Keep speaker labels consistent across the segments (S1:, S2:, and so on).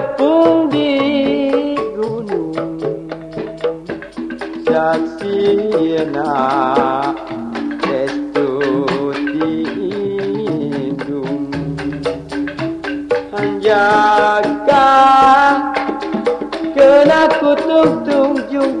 S1: tepung di gunung Jaksi yena Destu di indung Anjaka Kena kutuk tung jung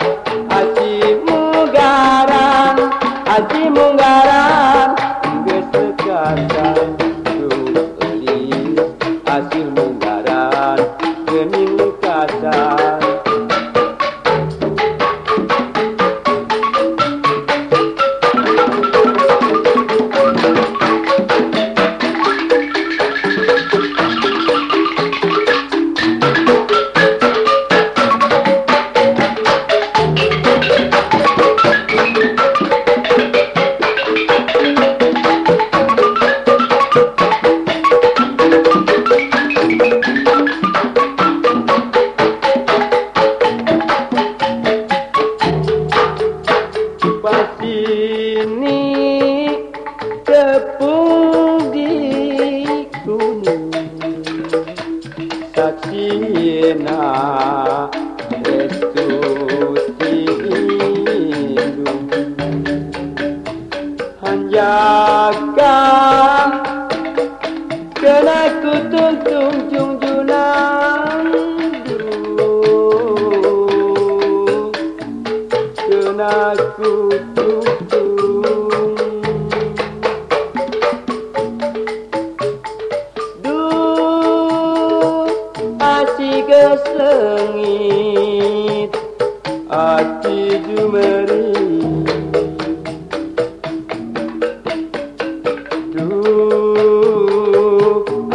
S1: asirmu tanjakan Kena ku tuntung junjunan dulu Kena ku tuntung Duh, asik kesengit Hati jumerit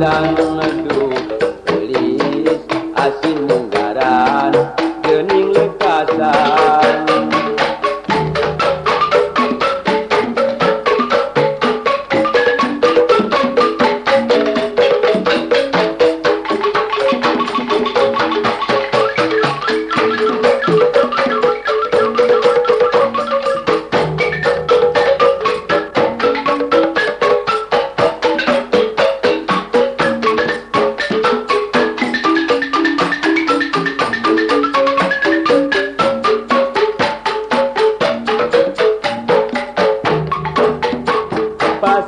S1: Ramadan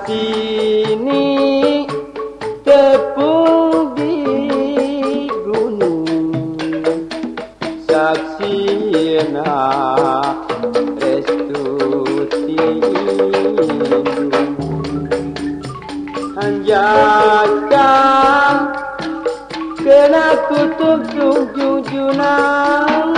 S1: sini tepung di gunung saksi na restuti anjaka kena kutuk junjunang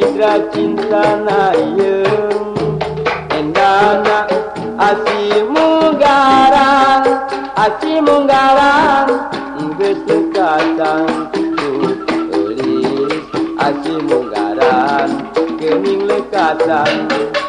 S1: fitra cinta naya Endana asi munggaran Asi munggaran Nges así Tulis que ni Kening lekatan